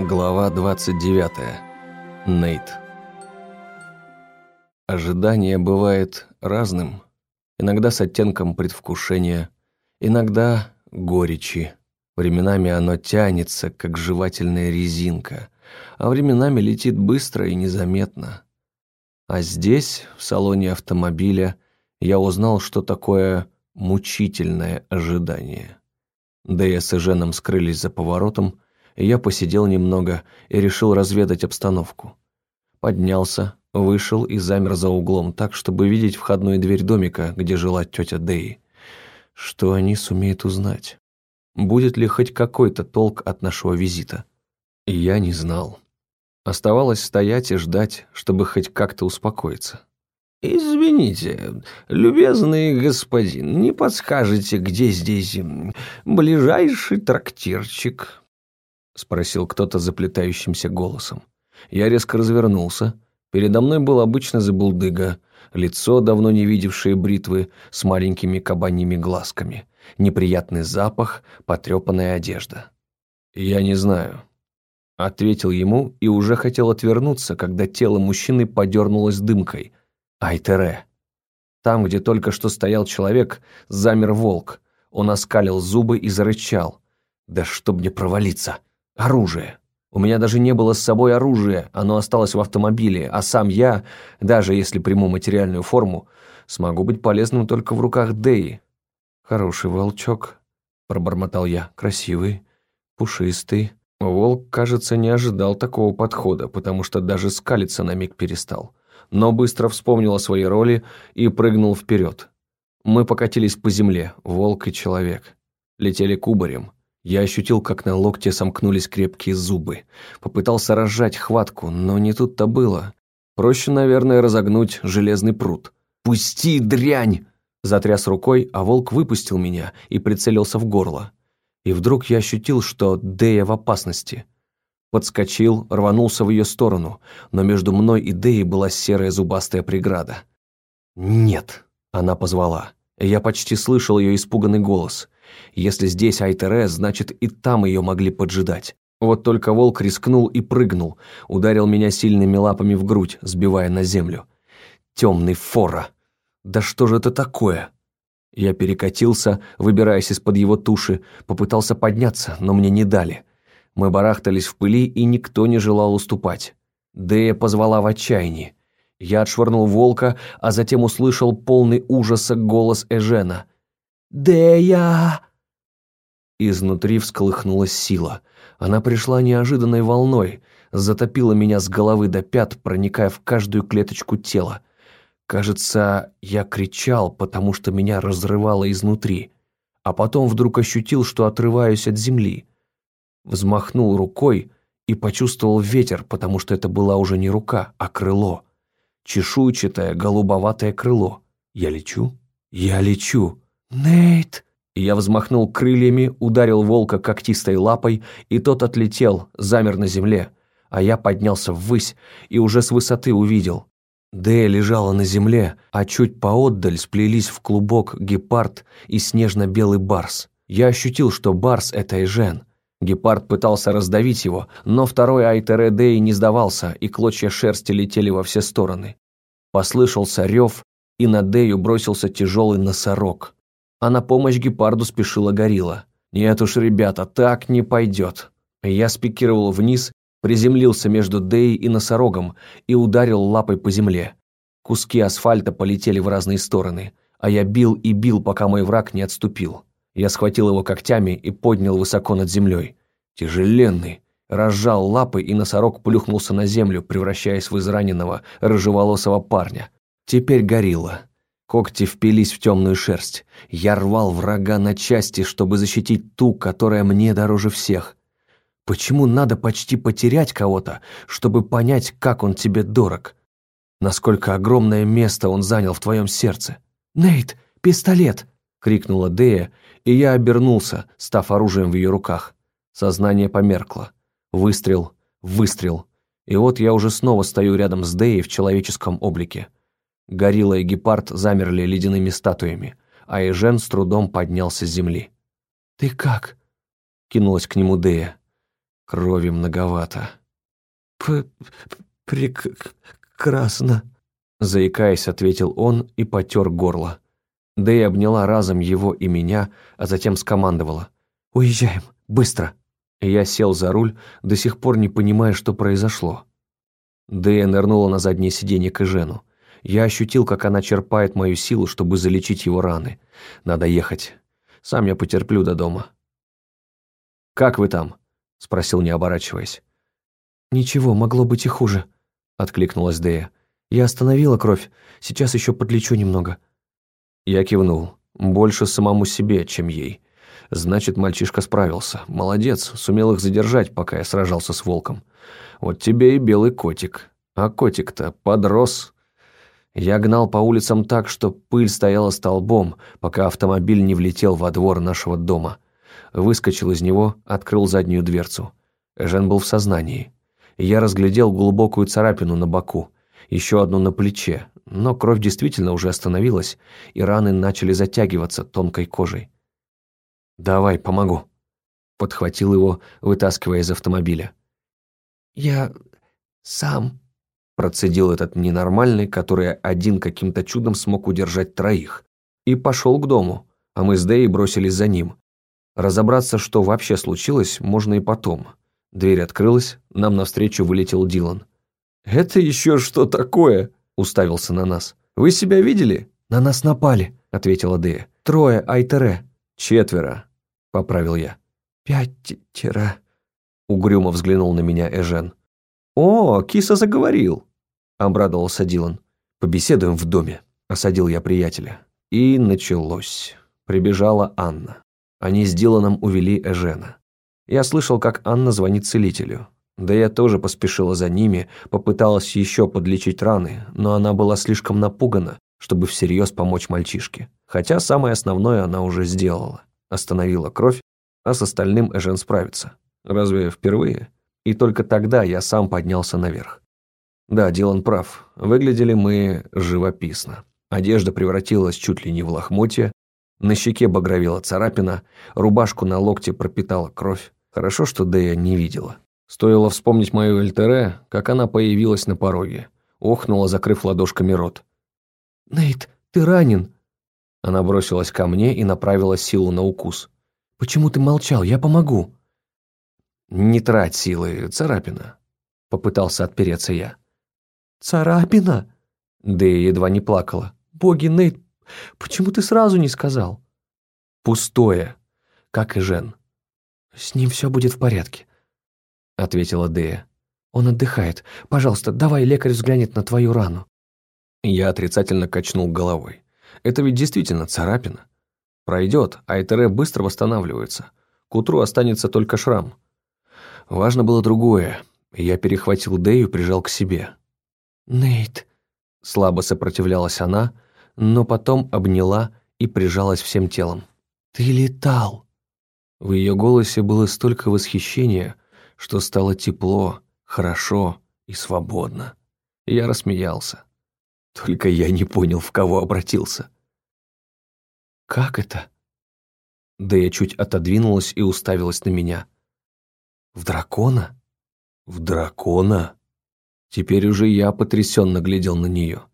Глава 29. Нейт. Ожидание бывает разным. Иногда с оттенком предвкушения, иногда горечи. Временами оно тянется, как жевательная резинка, а временами летит быстро и незаметно. А здесь, в салоне автомобиля, я узнал, что такое мучительное ожидание. Дэя с Эженом скрылись за поворотом, я посидел немного и решил разведать обстановку. Поднялся, вышел и замер за углом так, чтобы видеть входную дверь домика, где жила тетя Дэи. Что они сумеют узнать? Будет ли хоть какой-то толк от нашего визита? Я не знал. Оставалось стоять и ждать, чтобы хоть как-то успокоиться. «Извините, любезный господин, не подскажете, где здесь ближайший трактирчик?» — спросил кто-то заплетающимся голосом. Я резко развернулся. Передо мной был обычный забулдыга, лицо, давно не видевшее бритвы, с маленькими кабаньими глазками, неприятный запах, потрепанная одежда. «Я не знаю», — ответил ему и уже хотел отвернуться, когда тело мужчины подернулось дымкой — Айтере. Там, где только что стоял человек, замер волк. Он оскалил зубы и зарычал. «Да чтоб мне провалиться! Оружие!» У меня даже не было с собой оружия, оно осталось в автомобиле, а сам я, даже если приму материальную форму, смогу быть полезным только в руках Дэи. «Хороший волчок», — пробормотал я, — «красивый, пушистый». Волк, кажется, не ожидал такого подхода, потому что даже скалиться на миг перестал но быстро вспомнил о своей роли и прыгнул вперед. Мы покатились по земле, волк и человек. Летели кубарем. Я ощутил, как на локте сомкнулись крепкие зубы. Попытался разжать хватку, но не тут-то было. Проще, наверное, разогнуть железный пруд. «Пусти, дрянь!» Затряс рукой, а волк выпустил меня и прицелился в горло. И вдруг я ощутил, что Дея в опасности. Подскочил, рванулся в ее сторону, но между мной и Деей была серая зубастая преграда. «Нет!» – она позвала. Я почти слышал ее испуганный голос. Если здесь Айтере, значит и там ее могли поджидать. Вот только волк рискнул и прыгнул, ударил меня сильными лапами в грудь, сбивая на землю. Темный фора! Да что же это такое? Я перекатился, выбираясь из-под его туши, попытался подняться, но мне не дали. Мы барахтались в пыли, и никто не желал уступать. Дея позвала в отчаянии. Я отшвырнул волка, а затем услышал полный ужаса голос Эжена. «Дея!» Изнутри всколыхнулась сила. Она пришла неожиданной волной, затопила меня с головы до пят, проникая в каждую клеточку тела. Кажется, я кричал, потому что меня разрывало изнутри. А потом вдруг ощутил, что отрываюсь от земли взмахнул рукой и почувствовал ветер, потому что это была уже не рука, а крыло. Чешуйчатое, голубоватое крыло. Я лечу? Я лечу. «Нейт!» Я взмахнул крыльями, ударил волка когтистой лапой, и тот отлетел, замер на земле. А я поднялся ввысь и уже с высоты увидел. Дея лежала на земле, а чуть поотдаль сплелись в клубок гепард и снежно-белый барс. Я ощутил, что барс — это Эжен, Гепард пытался раздавить его, но второй Айтередей не сдавался, и клочья шерсти летели во все стороны. Послышался рев, и на Дею бросился тяжелый носорог. А на помощь гепарду спешила горилла. «Нет уж, ребята, так не пойдет». Я спикировал вниз, приземлился между Деей и носорогом и ударил лапой по земле. Куски асфальта полетели в разные стороны, а я бил и бил, пока мой враг не отступил. Я схватил его когтями и поднял высоко над землей. Тяжеленный. Разжал лапы, и носорог плюхнулся на землю, превращаясь в израненного, рыжеволосого парня. Теперь горилла. Когти впились в темную шерсть. Я рвал врага на части, чтобы защитить ту, которая мне дороже всех. Почему надо почти потерять кого-то, чтобы понять, как он тебе дорог? Насколько огромное место он занял в твоем сердце? «Нейт, пистолет!» — крикнула Дея, и я обернулся, став оружием в ее руках. Сознание померкло. Выстрел, выстрел. И вот я уже снова стою рядом с Деей в человеческом облике. Горилла и гепард замерли ледяными статуями, а Эжен с трудом поднялся с земли. «Ты как?» — кинулась к нему Дея. Крови многовато. П «Прекрасно», — заикаясь, ответил он и потер горло. Дэй обняла разом его и меня, а затем скомандовала. «Уезжаем, быстро!» Я сел за руль, до сих пор не понимая, что произошло. Дэя нырнула на заднее сиденье к Эжену. Я ощутил, как она черпает мою силу, чтобы залечить его раны. Надо ехать. Сам я потерплю до дома. «Как вы там?» – спросил, не оборачиваясь. «Ничего, могло быть и хуже», – откликнулась Дэя. «Я остановила кровь, сейчас еще подлечу немного». Я кивнул. Больше самому себе, чем ей. Значит, мальчишка справился. Молодец, сумел их задержать, пока я сражался с волком. Вот тебе и белый котик. А котик-то подрос. Я гнал по улицам так, что пыль стояла столбом, пока автомобиль не влетел во двор нашего дома. Выскочил из него, открыл заднюю дверцу. Жен был в сознании. Я разглядел глубокую царапину на боку, еще одну на плече, но кровь действительно уже остановилась, и раны начали затягиваться тонкой кожей. «Давай, помогу», — подхватил его, вытаскивая из автомобиля. «Я сам», — процедил этот ненормальный, который один каким-то чудом смог удержать троих, и пошел к дому, а мы с Дэй бросились за ним. Разобраться, что вообще случилось, можно и потом. Дверь открылась, нам навстречу вылетел Дилан. «Это еще что такое?» – уставился на нас. «Вы себя видели?» «На нас напали», – ответила Дэя. «Трое Айтере». «Четверо», – поправил я. «Пятеро», – угрюмо взглянул на меня Эжен. «О, киса заговорил», – обрадовался Дилан. «Побеседуем в доме», – осадил я приятеля. И началось. Прибежала Анна. Они с Диланом увели Эжена. Я слышал, как Анна звонит целителю. Да я тоже поспешила за ними, попыталась еще подлечить раны, но она была слишком напугана, чтобы всерьез помочь мальчишке. Хотя самое основное она уже сделала. Остановила кровь, а с остальным Эжен справится. Разве впервые? И только тогда я сам поднялся наверх. Да, Дилан прав. Выглядели мы живописно. Одежда превратилась чуть ли не в лохмотье, на щеке багровела царапина, рубашку на локте пропитала кровь. Хорошо, что Дэя не видела. Стоило вспомнить мою Эльтере, как она появилась на пороге. Охнула, закрыв ладошками рот. «Нейт, ты ранен!» Она бросилась ко мне и направила силу на укус. «Почему ты молчал? Я помогу!» «Не трать силы, царапина!» Попытался отпереться я. «Царапина?» Дэя едва не плакала. «Боги, Нейт, почему ты сразу не сказал?» «Пустое, как и Жен». «С ним все будет в порядке», — ответила Дея. «Он отдыхает. Пожалуйста, давай лекарь взглянет на твою рану». Я отрицательно качнул головой. Это ведь действительно царапина. Пройдет, а Этере быстро восстанавливается. К утру останется только шрам. Важно было другое. Я перехватил Дэю и прижал к себе. «Нейт», — слабо сопротивлялась она, но потом обняла и прижалась всем телом. «Ты летал!» В ее голосе было столько восхищения, что стало тепло, хорошо и свободно. Я рассмеялся. Только я не понял, в кого обратился. «Как это?» Да я чуть отодвинулась и уставилась на меня. «В дракона?» «В дракона?» Теперь уже я потрясенно глядел на нее.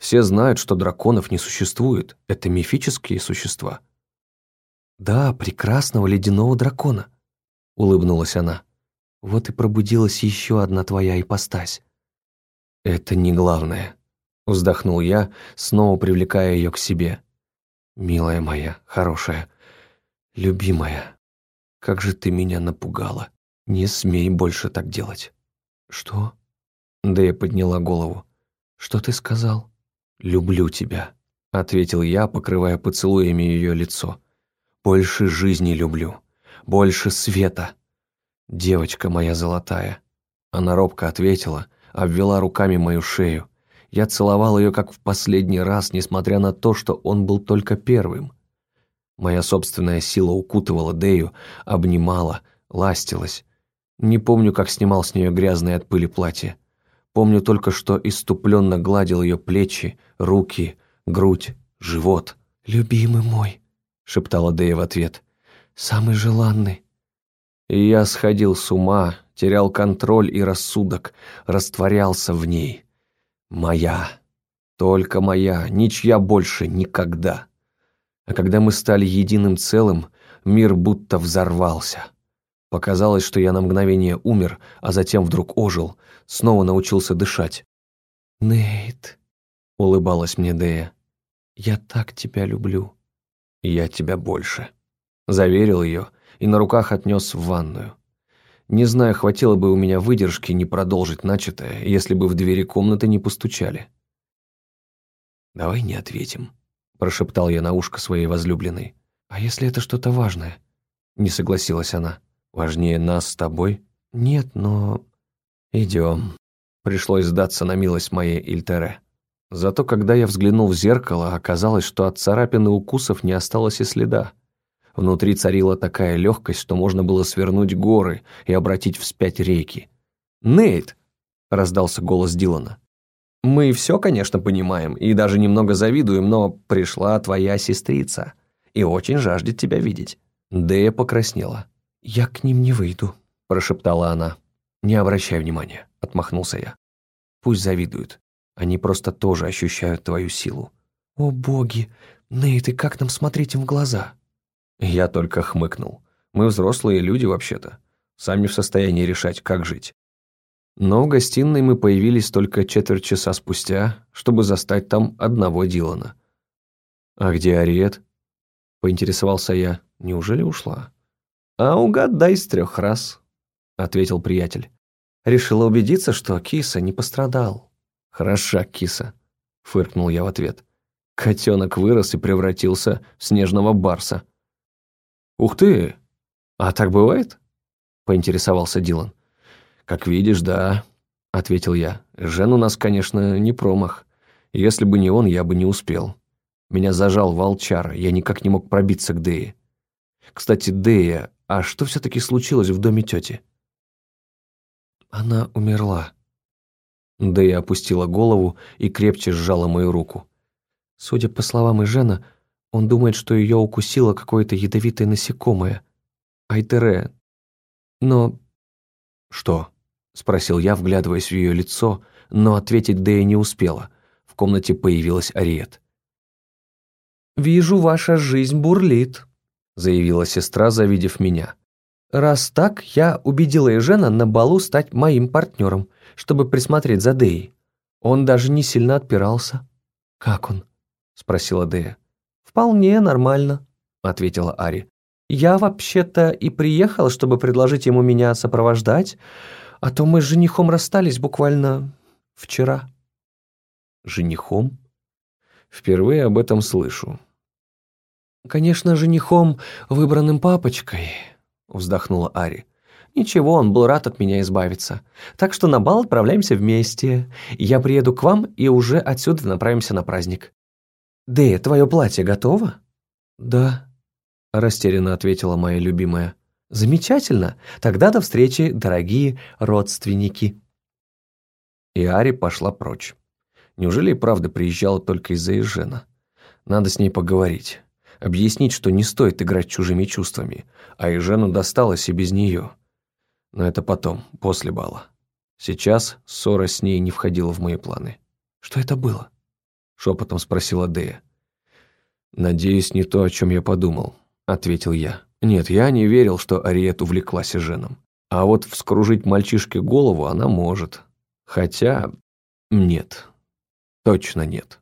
Все знают, что драконов не существует. Это мифические существа. «Да, прекрасного ледяного дракона», — улыбнулась она. «Вот и пробудилась еще одна твоя ипостась». «Это не главное», — вздохнул я, снова привлекая ее к себе. «Милая моя, хорошая, любимая, как же ты меня напугала. Не смей больше так делать». «Что?» Дэя подняла голову. «Что ты сказал?» «Люблю тебя», — ответил я, покрывая поцелуями ее лицо. Больше жизни люблю, больше света. Девочка моя золотая. Она робко ответила, обвела руками мою шею. Я целовал ее как в последний раз, несмотря на то, что он был только первым. Моя собственная сила укутывала Дею, обнимала, ластилась. Не помню, как снимал с нее грязное от пыли платье. Помню только, что иступленно гладил ее плечи, руки, грудь, живот. «Любимый мой», шептала Дэя в ответ. «Самый желанный». И я сходил с ума, терял контроль и рассудок, растворялся в ней. Моя. Только моя, ничья больше никогда. А когда мы стали единым целым, мир будто взорвался. Показалось, что я на мгновение умер, а затем вдруг ожил, снова научился дышать. «Нейт», — улыбалась мне Дея, — «я так тебя люблю». «Я тебя больше», — заверил ее и на руках отнес в ванную. Не знаю, хватило бы у меня выдержки не продолжить начатое, если бы в двери комнаты не постучали. «Давай не ответим», — прошептал я на ушко своей возлюбленной. «А если это что-то важное?» — не согласилась она. «Важнее нас с тобой?» «Нет, но...» «Идем». Пришлось сдаться на милость моей Ильтере. Зато когда я взглянул в зеркало, оказалось, что от царапин и укусов не осталось и следа. Внутри царила такая легкость, что можно было свернуть горы и обратить вспять реки. «Нейт!» — раздался голос Дилана. «Мы все, конечно, понимаем и даже немного завидуем, но пришла твоя сестрица и очень жаждет тебя видеть». Дея покраснела. «Я к ним не выйду», – прошептала она. «Не обращай внимания», – отмахнулся я. «Пусть завидуют. Они просто тоже ощущают твою силу». «О боги! Нейт, и как нам смотреть им в глаза?» Я только хмыкнул. Мы взрослые люди вообще-то. Сами в состоянии решать, как жить. Но в гостиной мы появились только четверть часа спустя, чтобы застать там одного Дилана. «А где Ариет?» – поинтересовался я. «Неужели ушла?» «А угадай с трех раз», – ответил приятель. Решила убедиться, что киса не пострадал. «Хороша киса», – фыркнул я в ответ. Котенок вырос и превратился в снежного барса. «Ух ты! А так бывает?» – поинтересовался Дилан. «Как видишь, да», — ответил я. «Жен у нас, конечно, не промах. Если бы не он, я бы не успел. Меня зажал волчар, я никак не мог пробиться к Дее. Кстати, Дея, а что все-таки случилось в доме тети?» «Она умерла». Дея опустила голову и крепче сжала мою руку. Судя по словам Ижена, он думает, что ее укусило какое-то ядовитое насекомое. Айтере. Но... Что? — спросил я, вглядываясь в ее лицо, но ответить Дэя не успела. В комнате появилась Ариет. «Вижу, ваша жизнь бурлит», — заявила сестра, завидев меня. «Раз так, я убедила Эжена на балу стать моим партнером, чтобы присмотреть за Дэей. Он даже не сильно отпирался». «Как он?» — спросила Дэя. «Вполне нормально», — ответила Ари. «Я вообще-то и приехала, чтобы предложить ему меня сопровождать, а то мы с женихом расстались буквально вчера». «Женихом? Впервые об этом слышу». «Конечно, женихом, выбранным папочкой», — вздохнула Ари. «Ничего, он был рад от меня избавиться. Так что на бал отправляемся вместе. Я приеду к вам и уже отсюда направимся на праздник». «Дэя, твое платье готово?» «Да», — растерянно ответила моя любимая. Замечательно. Тогда до встречи, дорогие родственники. И Ари пошла прочь. Неужели и правда приезжала только из-за Ежена? Надо с ней поговорить. Объяснить, что не стоит играть чужими чувствами, а Ежену досталось и без нее. Но это потом, после бала. Сейчас ссора с ней не входила в мои планы. «Что это было?» — шепотом спросила Дея. «Надеюсь, не то, о чем я подумал», — ответил я. Нет, я не верил, что Ариет увлеклась Женом. А вот вскружить мальчишке голову она может. Хотя... нет. Точно нет.